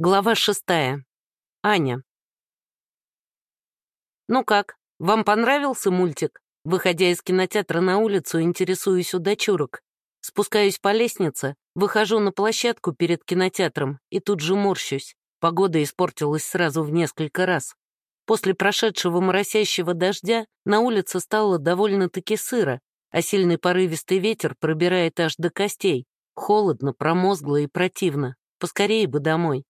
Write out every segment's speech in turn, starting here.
Глава шестая. Аня. «Ну как, вам понравился мультик?» Выходя из кинотеатра на улицу, интересуюсь у дочурок. Спускаюсь по лестнице, выхожу на площадку перед кинотеатром и тут же морщусь. Погода испортилась сразу в несколько раз. После прошедшего моросящего дождя на улице стало довольно-таки сыро, а сильный порывистый ветер пробирает аж до костей. Холодно, промозгло и противно. Поскорее бы домой.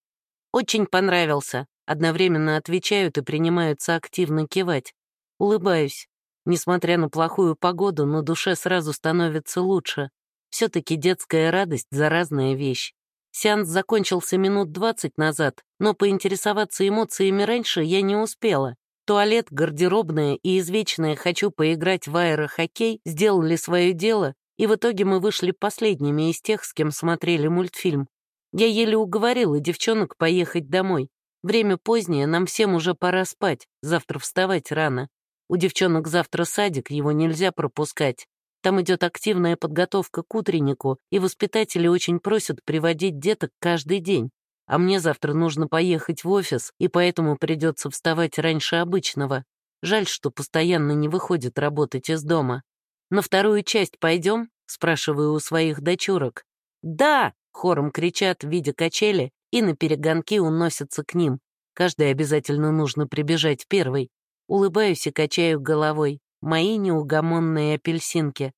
«Очень понравился», — одновременно отвечают и принимаются активно кивать. Улыбаюсь. Несмотря на плохую погоду, на душе сразу становится лучше. Все-таки детская радость — заразная вещь. Сеанс закончился минут двадцать назад, но поинтересоваться эмоциями раньше я не успела. Туалет, гардеробная и извечное «хочу поиграть в аэрохоккей» сделали свое дело, и в итоге мы вышли последними из тех, с кем смотрели мультфильм. Я еле уговорила девчонок поехать домой. Время позднее, нам всем уже пора спать, завтра вставать рано. У девчонок завтра садик, его нельзя пропускать. Там идет активная подготовка к утреннику, и воспитатели очень просят приводить деток каждый день. А мне завтра нужно поехать в офис, и поэтому придется вставать раньше обычного. Жаль, что постоянно не выходит работать из дома. «На вторую часть пойдем?» — спрашиваю у своих дочурок. «Да!» Хором кричат, видя качели, и на перегонки уносятся к ним. Каждый обязательно нужно прибежать первой. Улыбаюсь и качаю головой. Мои неугомонные апельсинки.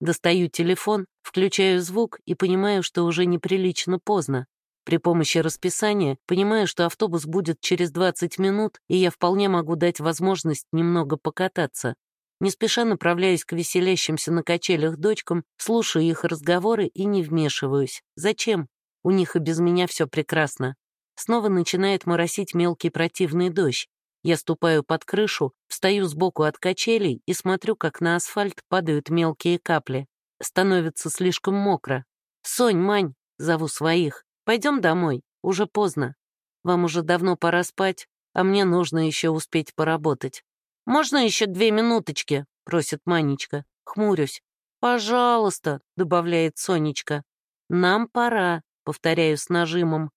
Достаю телефон, включаю звук и понимаю, что уже неприлично поздно. При помощи расписания понимаю, что автобус будет через 20 минут, и я вполне могу дать возможность немного покататься. Не спеша направляюсь к веселящимся на качелях дочкам, слушаю их разговоры и не вмешиваюсь. Зачем? У них и без меня все прекрасно. Снова начинает моросить мелкий противный дождь. Я ступаю под крышу, встаю сбоку от качелей и смотрю, как на асфальт падают мелкие капли. Становится слишком мокро. «Сонь, Мань!» — зову своих. «Пойдем домой, уже поздно. Вам уже давно пора спать, а мне нужно еще успеть поработать». «Можно еще две минуточки?» — просит Манечка. Хмурюсь. «Пожалуйста», — добавляет Сонечка. «Нам пора», — повторяю с нажимом.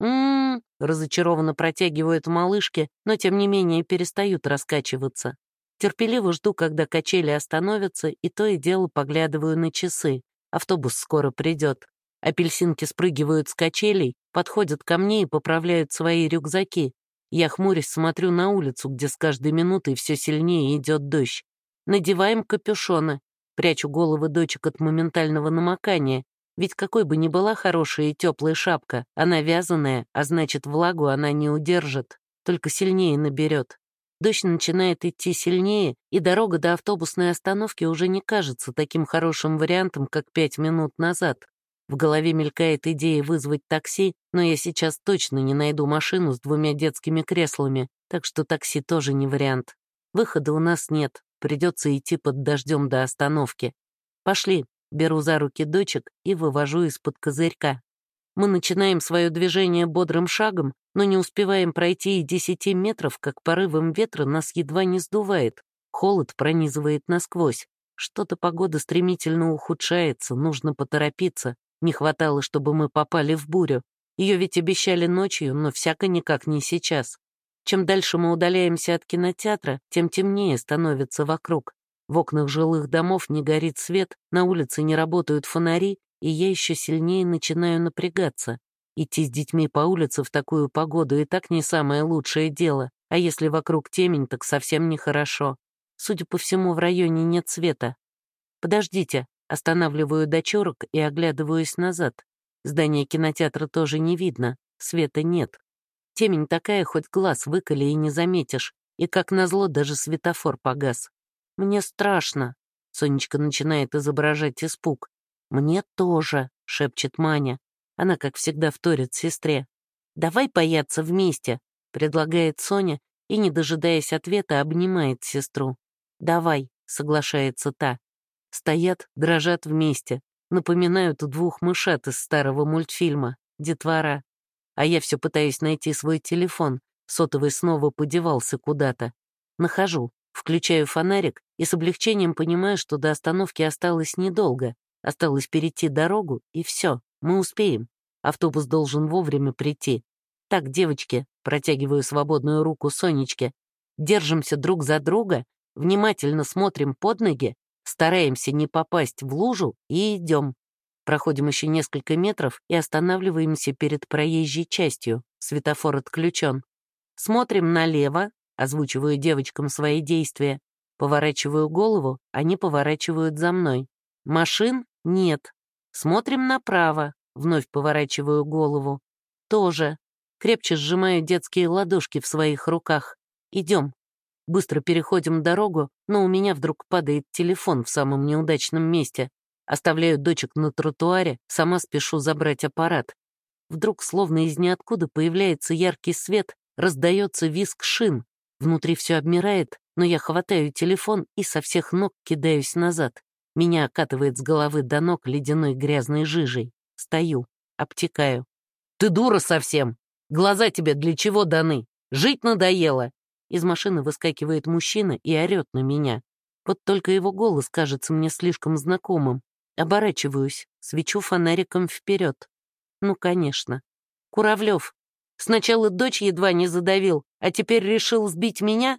«М-м-м», разочарованно протягивают малышки, но тем не менее перестают раскачиваться. Терпеливо жду, когда качели остановятся, и то и дело поглядываю на часы. Автобус скоро придет. Апельсинки спрыгивают с качелей, подходят ко мне и поправляют свои рюкзаки. Я хмурясь смотрю на улицу, где с каждой минутой все сильнее идет дождь. Надеваем капюшоны. Прячу головы дочек от моментального намокания. Ведь какой бы ни была хорошая и теплая шапка, она вязаная, а значит, влагу она не удержит, только сильнее наберет. Дождь начинает идти сильнее, и дорога до автобусной остановки уже не кажется таким хорошим вариантом, как пять минут назад. В голове мелькает идея вызвать такси, но я сейчас точно не найду машину с двумя детскими креслами, так что такси тоже не вариант. Выхода у нас нет, придется идти под дождем до остановки. Пошли, беру за руки дочек и вывожу из-под козырька. Мы начинаем свое движение бодрым шагом, но не успеваем пройти и десяти метров, как порывом ветра нас едва не сдувает. Холод пронизывает насквозь. Что-то погода стремительно ухудшается, нужно поторопиться. Не хватало, чтобы мы попали в бурю. Ее ведь обещали ночью, но всяко никак не сейчас. Чем дальше мы удаляемся от кинотеатра, тем темнее становится вокруг. В окнах жилых домов не горит свет, на улице не работают фонари, и я еще сильнее начинаю напрягаться. Идти с детьми по улице в такую погоду и так не самое лучшее дело, а если вокруг темень, так совсем нехорошо. Судя по всему, в районе нет света. «Подождите», Останавливаю дочурок и оглядываюсь назад. Здание кинотеатра тоже не видно, света нет. Темень такая, хоть глаз выколи и не заметишь. И, как назло, даже светофор погас. «Мне страшно», — Сонечка начинает изображать испуг. «Мне тоже», — шепчет Маня. Она, как всегда, вторит сестре. «Давай бояться вместе», — предлагает Соня и, не дожидаясь ответа, обнимает сестру. «Давай», — соглашается та. Стоят, дрожат вместе, напоминают двух мышат из старого мультфильма «Детвора». А я все пытаюсь найти свой телефон, сотовый снова подевался куда-то. Нахожу, включаю фонарик и с облегчением понимаю, что до остановки осталось недолго. Осталось перейти дорогу, и все, мы успеем. Автобус должен вовремя прийти. Так, девочки, протягиваю свободную руку Сонечке, держимся друг за друга, внимательно смотрим под ноги, стараемся не попасть в лужу и идем. Проходим еще несколько метров и останавливаемся перед проезжей частью. Светофор отключен. Смотрим налево, озвучиваю девочкам свои действия. Поворачиваю голову, они поворачивают за мной. Машин нет. Смотрим направо, вновь поворачиваю голову. Тоже. Крепче сжимаю детские ладошки в своих руках. Идем. Быстро переходим дорогу, но у меня вдруг падает телефон в самом неудачном месте. Оставляю дочек на тротуаре, сама спешу забрать аппарат. Вдруг, словно из ниоткуда, появляется яркий свет, раздается визг шин. Внутри все обмирает, но я хватаю телефон и со всех ног кидаюсь назад. Меня окатывает с головы до ног ледяной грязной жижей. Стою, обтекаю. «Ты дура совсем! Глаза тебе для чего даны? Жить надоело!» Из машины выскакивает мужчина и орёт на меня. Вот только его голос кажется мне слишком знакомым. Оборачиваюсь, свечу фонариком вперед. Ну, конечно. Куравлев. Сначала дочь едва не задавил, а теперь решил сбить меня?